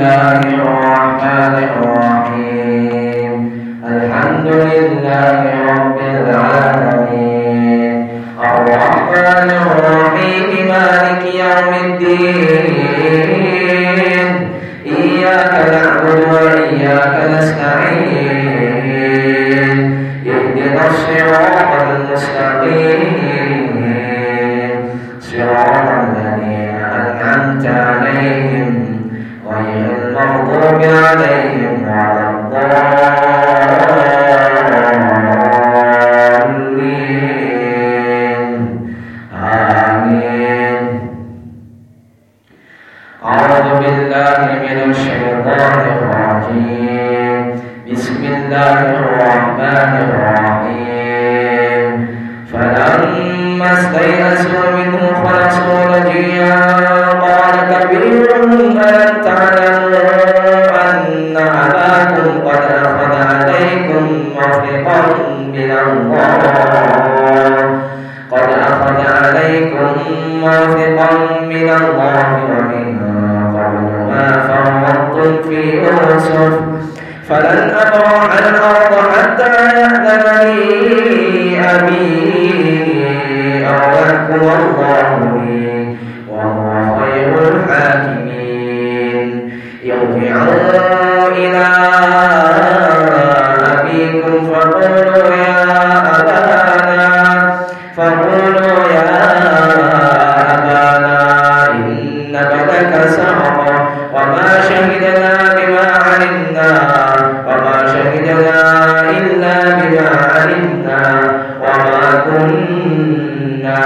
الله الرحمن الظالمين وهو خير الحاكمين يرجعون إلى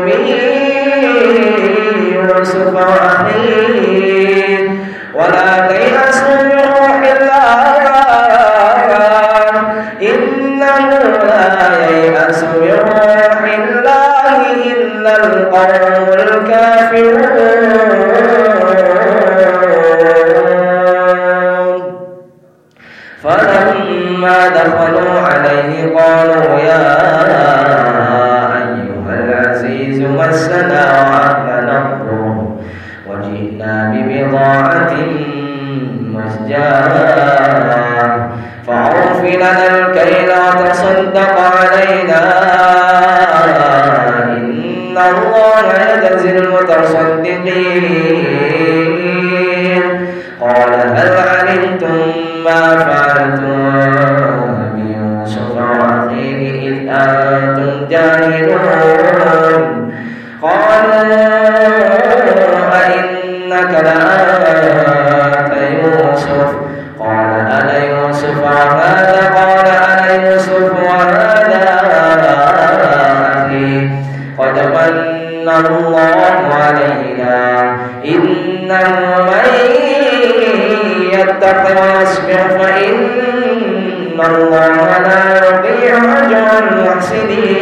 me, merciful on me. سوى السماوات نطلبه وجئنا ببضاعة مزجاة. فاعرف الكيل وتصدق علينا. إن الله يجزي المتصدقين. parceria.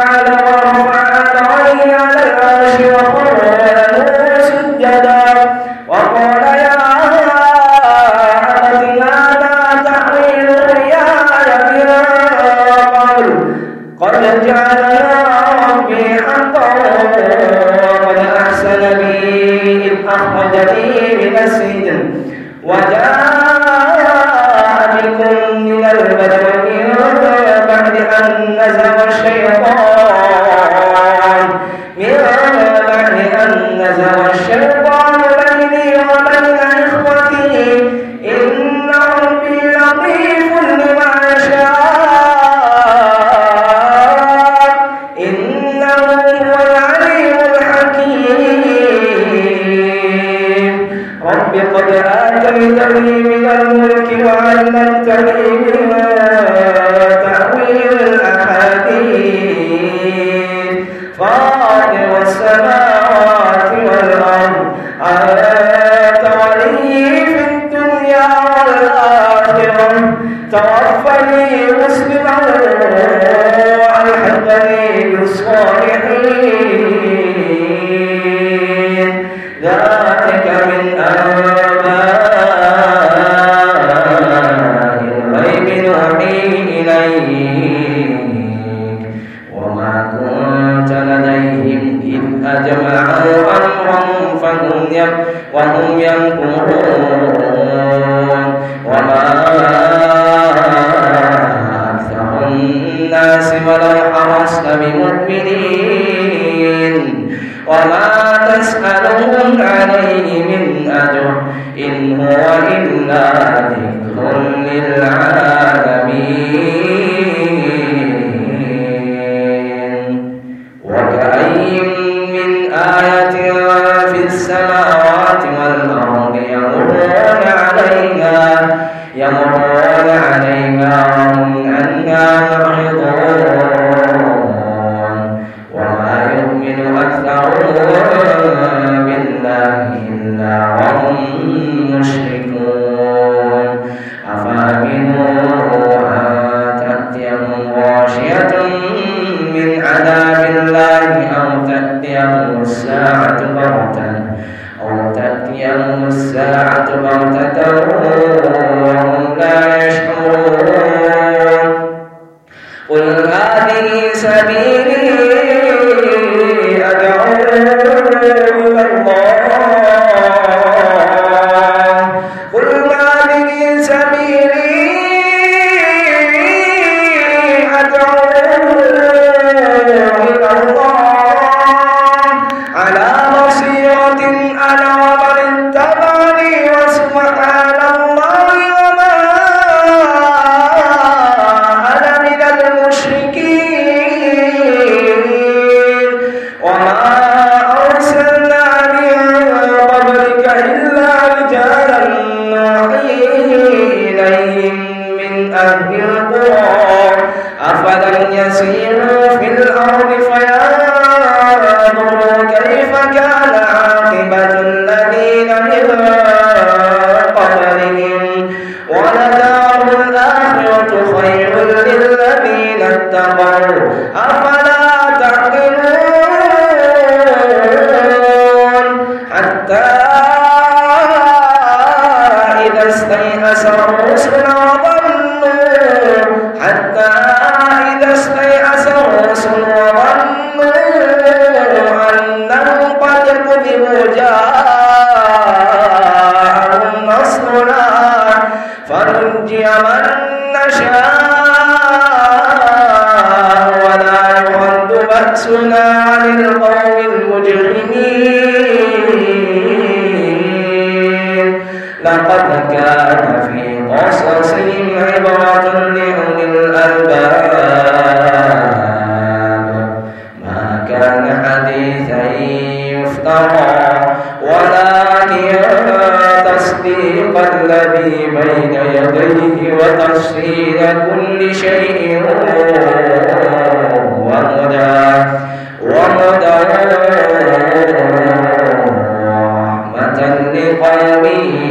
I want to show you my. أفأمنوا لقد كان في قصصهم عبرة لأولي الألباب. ما كان حديثا يفترى ولكن تصديق الذي بين يديه وتفصيل كل شيء وهدى وهدى ورحمة لقلبه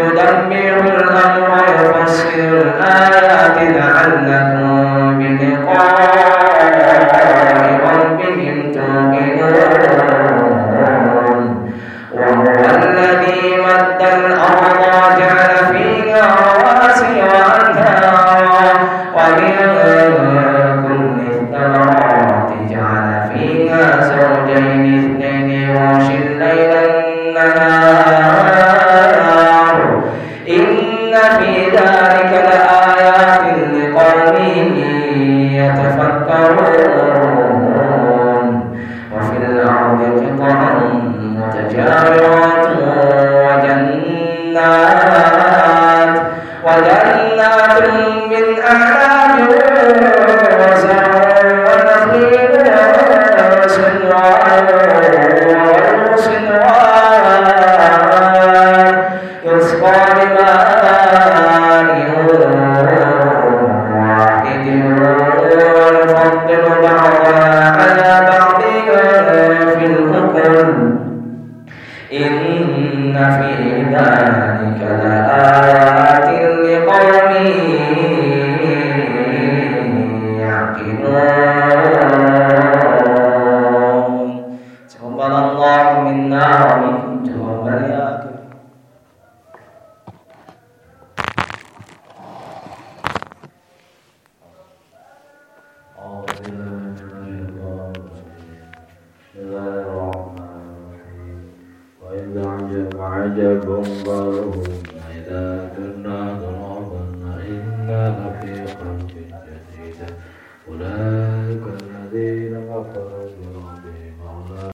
يدمر الأمر ويفسر الآيات لعلكم بلقاء 我们中国人。